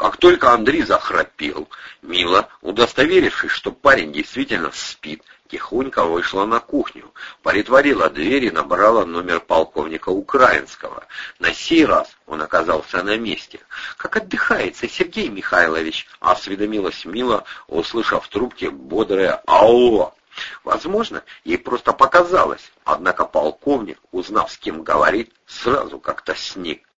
Как только Андрей захрапел, Мила, удостоверившись, что парень действительно спит, тихонько вышла на кухню, притворила дверь и набрала номер полковника Украинского. На сей раз он оказался на месте. «Как отдыхается, Сергей Михайлович?» — осведомилась Мила, услышав в трубке бодрое «Алло!». Возможно, ей просто показалось, однако полковник, узнав, с кем говорит, сразу как-то сник.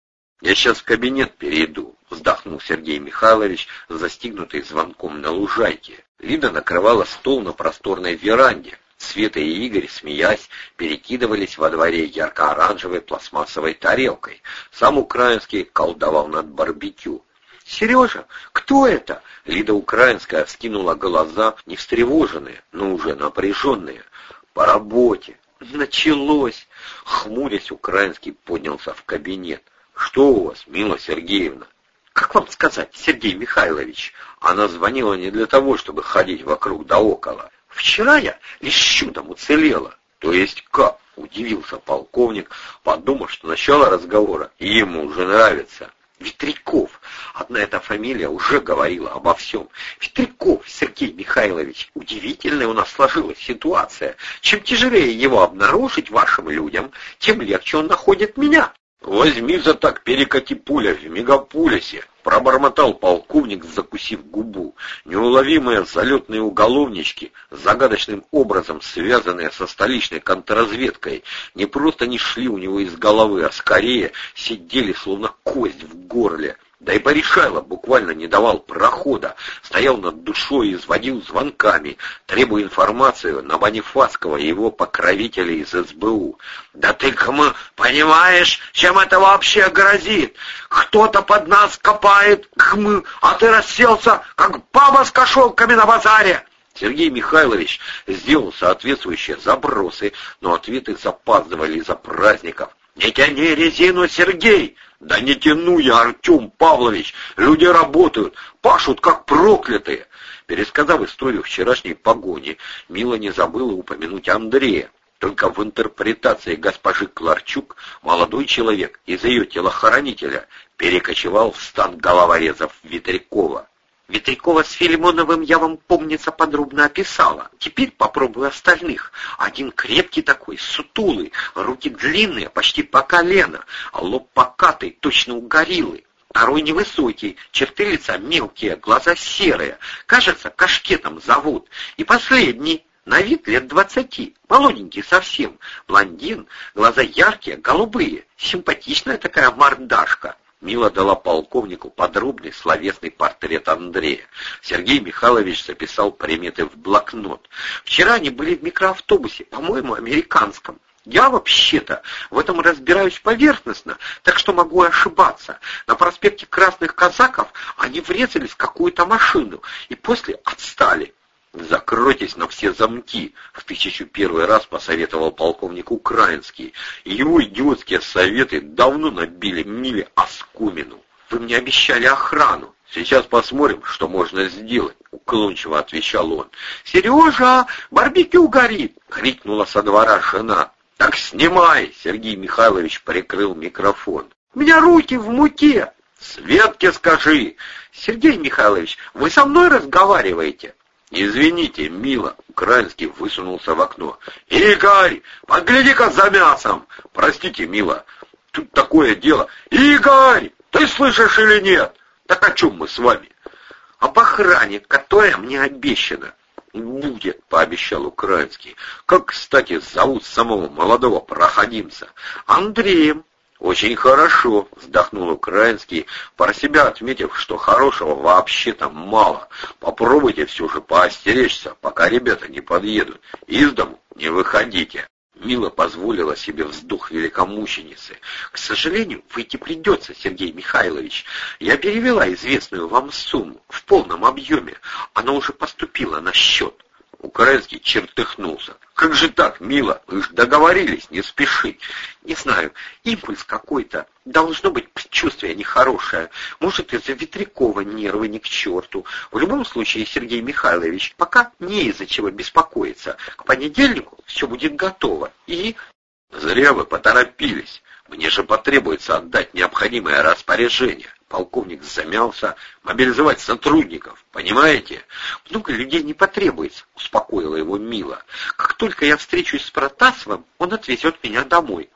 «Я сейчас в кабинет перейду», — вздохнул Сергей Михайлович, застигнутый звонком на лужайке. Лида накрывала стол на просторной веранде. Света и Игорь, смеясь, перекидывались во дворе ярко-оранжевой пластмассовой тарелкой. Сам украинский колдовал над барбекю. «Сережа, кто это?» Лида Украинская вскинула глаза, не встревоженные, но уже напряженные. «По работе». «Началось!» Хмурясь, Украинский поднялся в кабинет. «Что у вас, Мила Сергеевна?» «Как вам сказать, Сергей Михайлович?» Она звонила не для того, чтобы ходить вокруг да около. «Вчера я лишь чудом уцелела». «То есть как?» — удивился полковник, подумав, что начало разговора ему уже нравится. Ветряков. Одна эта фамилия уже говорила обо всем. Ветряков Сергей Михайлович. Удивительная у нас сложилась ситуация. Чем тяжелее его обнаружить вашим людям, тем легче он находит меня. «Возьми за так, перекати пуля в мегаполисе!» — пробормотал полковник, закусив губу. Неуловимые залетные уголовнички, загадочным образом связанные со столичной контрразведкой, не просто не шли у него из головы, а скорее сидели, словно кость в горле. Да и Порешайло буквально не давал прохода, стоял над душой и изводил звонками, требуя информацию на Бонифацкого и его покровителей из СБУ. «Да ты, км, понимаешь, чем это вообще грозит? Кто-то под нас копает, км, а ты расселся, как баба с кошелками на базаре!» Сергей Михайлович сделал соответствующие забросы, но ответы запаздывали из-за праздников. «Не тяни резину, Сергей!» «Да не тяну я, Артем Павлович! Люди работают, пашут как проклятые!» Пересказав историю вчерашней погони, Мила не забыла упомянуть Андрея. Только в интерпретации госпожи Кларчук молодой человек из ее телохранителя перекочевал в стан головорезов Ветрякова. Ветрякова с Филимоновым я вам, помнится, подробно описала. Теперь попробую остальных. Один крепкий такой, сутулый, руки длинные, почти по колено, а лоб покатый, точно у гориллы. Второй невысокий, черты лица мелкие, глаза серые. Кажется, кашкетом зовут. И последний, на вид лет двадцати, молоденький совсем, блондин, глаза яркие, голубые, симпатичная такая мордашка. Мила дала полковнику подробный словесный портрет Андрея. Сергей Михайлович записал приметы в блокнот. Вчера они были в микроавтобусе, по-моему, американском. Я вообще-то в этом разбираюсь поверхностно, так что могу ошибаться. На проспекте Красных Казаков они врезались в какую-то машину и после отстали. «Закройтесь на все замки», — в тысячу первый раз посоветовал полковник Украинский. Его идиотские советы давно набили Миле оскумину. «Вы мне обещали охрану». «Сейчас посмотрим, что можно сделать», — уклончиво отвечал он. «Сережа, барбекю горит!» — крикнула со двора жена. «Так снимай!» — Сергей Михайлович прикрыл микрофон. «У меня руки в муке!» «Светке скажи!» «Сергей Михайлович, вы со мной разговариваете?» «Извините, мило!» — Украинский высунулся в окно. «Игорь, погляди-ка за мясом!» «Простите, мило, тут такое дело!» «Игорь, ты слышишь или нет?» «Так о чем мы с вами?» «Об охране, которая мне обещана». «Будет», — пообещал Украинский. «Как, кстати, зовут самого молодого проходимца?» «Андреем». «Очень хорошо», — вздохнул Украинский, про себя отметив, что хорошего вообще там мало. «Попробуйте все же поостеречься, пока ребята не подъедут. Из дому не выходите». Мила позволила себе вздох великомученицы. «К сожалению, выйти придется, Сергей Михайлович. Я перевела известную вам сумму в полном объеме. Она уже поступила на счет». Украинский чертыхнулся. «Как же так, мило? Вы же договорились, не спеши». «Не знаю, импульс какой-то. Должно быть предчувствие нехорошее. Может, из-за Ветрякова нервы не к черту. В любом случае, Сергей Михайлович, пока не из-за чего беспокоиться. К понедельнику все будет готово. И...» «Зря вы поторопились. Мне же потребуется отдать необходимое распоряжение. Полковник замялся. «Мобилизовать сотрудников, понимаете? Много людей не потребуется», — успокоила его Мила. «Как только я встречусь с Протасовым, он отвезет меня домой.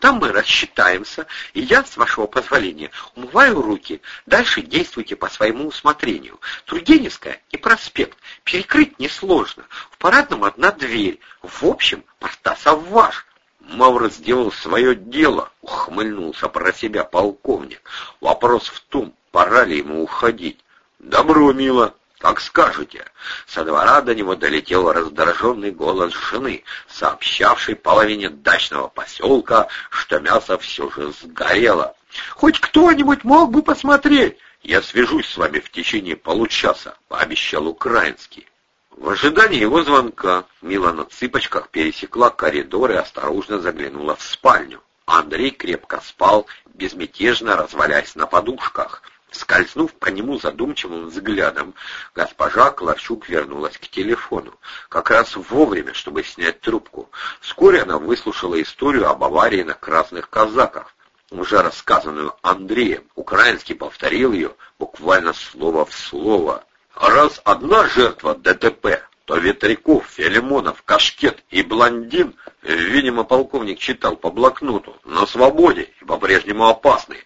Там мы рассчитаемся, и я, с вашего позволения, умываю руки. Дальше действуйте по своему усмотрению. Тургеневская и проспект. Перекрыть несложно. В парадном одна дверь. В общем, Протасов ваш. Мавр сделал свое дело, ухмыльнулся про себя полковник. Вопрос в том, пора ли ему уходить. Добро, мило, как скажете. Со двора до него долетел раздраженный голос жены, сообщавший половине дачного поселка, что мясо все же сгорело. «Хоть кто-нибудь мог бы посмотреть!» «Я свяжусь с вами в течение получаса», — пообещал украинский. В ожидании его звонка Мила на цыпочках пересекла коридор и осторожно заглянула в спальню. Андрей крепко спал, безмятежно развалясь на подушках. Скользнув по нему задумчивым взглядом, госпожа Кларчук вернулась к телефону, как раз вовремя, чтобы снять трубку. Вскоре она выслушала историю об аварии на красных казаках, уже рассказанную Андреем. Украинский повторил ее буквально слово в слово. Раз одна жертва ДТП, то Ветряков, Филимонов, Кашкет и Блондин, видимо, полковник читал по блокноту, на свободе и по-прежнему опасный.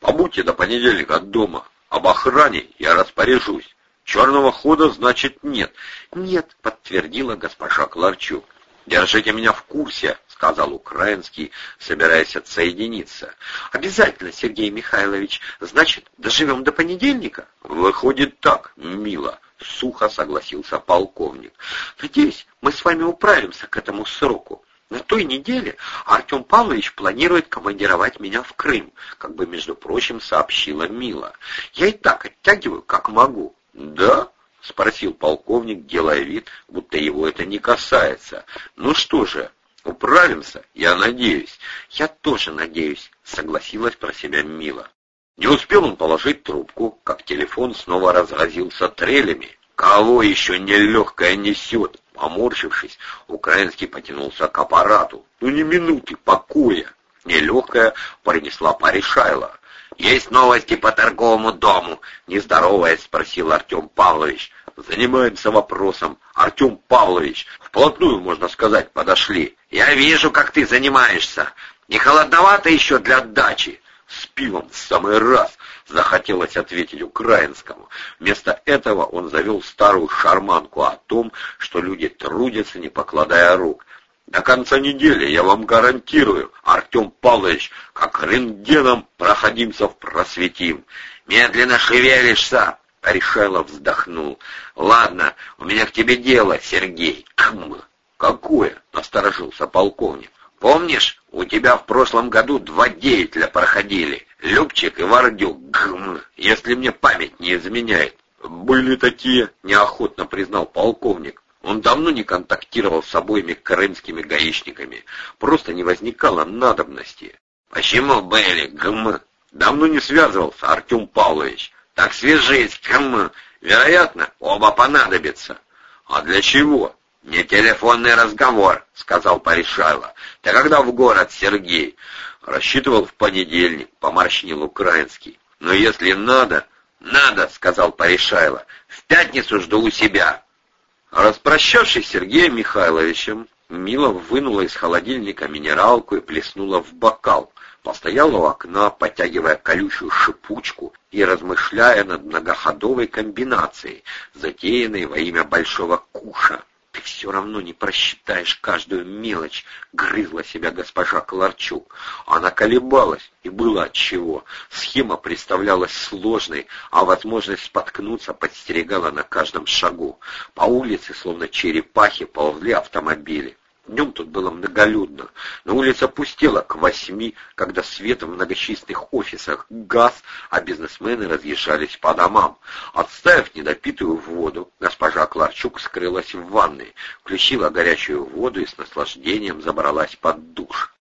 Побудьте до понедельника дома. Об охране я распоряжусь. Черного хода, значит, нет. Нет, подтвердила госпожа Кларчук. «Держите меня в курсе», — сказал Украинский, собираясь отсоединиться. «Обязательно, Сергей Михайлович. Значит, доживем до понедельника?» «Выходит так, мило», — сухо согласился полковник. «Надеюсь, мы с вами управимся к этому сроку. На той неделе Артем Павлович планирует командировать меня в Крым, как бы, между прочим, сообщила Мила. Я и так оттягиваю, как могу». «Да?» — спросил полковник, делая вид, будто его это не касается. «Ну что же, управимся, я надеюсь». «Я тоже надеюсь», — согласилась про себя Мила. Не успел он положить трубку, как телефон снова разразился трелями. «Кого еще нелегкое несет?» Поморщившись, украинский потянулся к аппарату. «Ну не минуты покоя!» Нелегкая принесла Паришайла. «Есть новости по торговому дому?» — нездороваясь спросил Артем Павлович. «Занимаемся вопросом. Артем Павлович, вплотную, можно сказать, подошли. Я вижу, как ты занимаешься. Не холодновато еще для отдачи?» «С пивом в самый раз!» — захотелось ответить украинскому. Вместо этого он завел старую шарманку о том, что люди трудятся, не покладая рук. До конца недели, я вам гарантирую, Артем Павлович, как рентгеном проходимся в просветим. Медленно шевелишься, Решайлов вздохнул. «Ладно, у меня к тебе дело, Сергей». «Км!» «Какое?» — насторожился полковник. «Помнишь, у тебя в прошлом году два деятеля проходили, Любчик и Вардюк, гм, если мне память не изменяет». «Были такие», — неохотно признал полковник. Он давно не контактировал с обоими крымскими гаишниками. Просто не возникало надобности. «Почему были, гм?» «Давно не связывался, Артем Павлович. Так свяжись, гм. Вероятно, оба понадобятся». «А для чего?» «Не телефонный разговор», — сказал Паришайло. «Ты когда в город, Сергей?» «Рассчитывал в понедельник», — поморщнил украинский. «Но если надо...» «Надо», — сказал Паришайло. «В пятницу жду у себя». Распрощавшись с Сергеем Михайловичем, Мила вынула из холодильника минералку и плеснула в бокал, постояла у окна, потягивая колючую шипучку и размышляя над многоходовой комбинацией, затеянной во имя большого куша. «Ты все равно не просчитаешь каждую мелочь», — грызла себя госпожа Кларчук. Она колебалась, и было отчего. Схема представлялась сложной, а возможность споткнуться подстерегала на каждом шагу. По улице, словно черепахи, ползли автомобили. Днем тут было многолюдно. На улице пустело к восьми, когда свет в многочисленных офисах газ, а бизнесмены разъезжались по домам. Отставив недопитую воду, госпожа Кларчук скрылась в ванной, включила горячую воду и с наслаждением забралась под душ.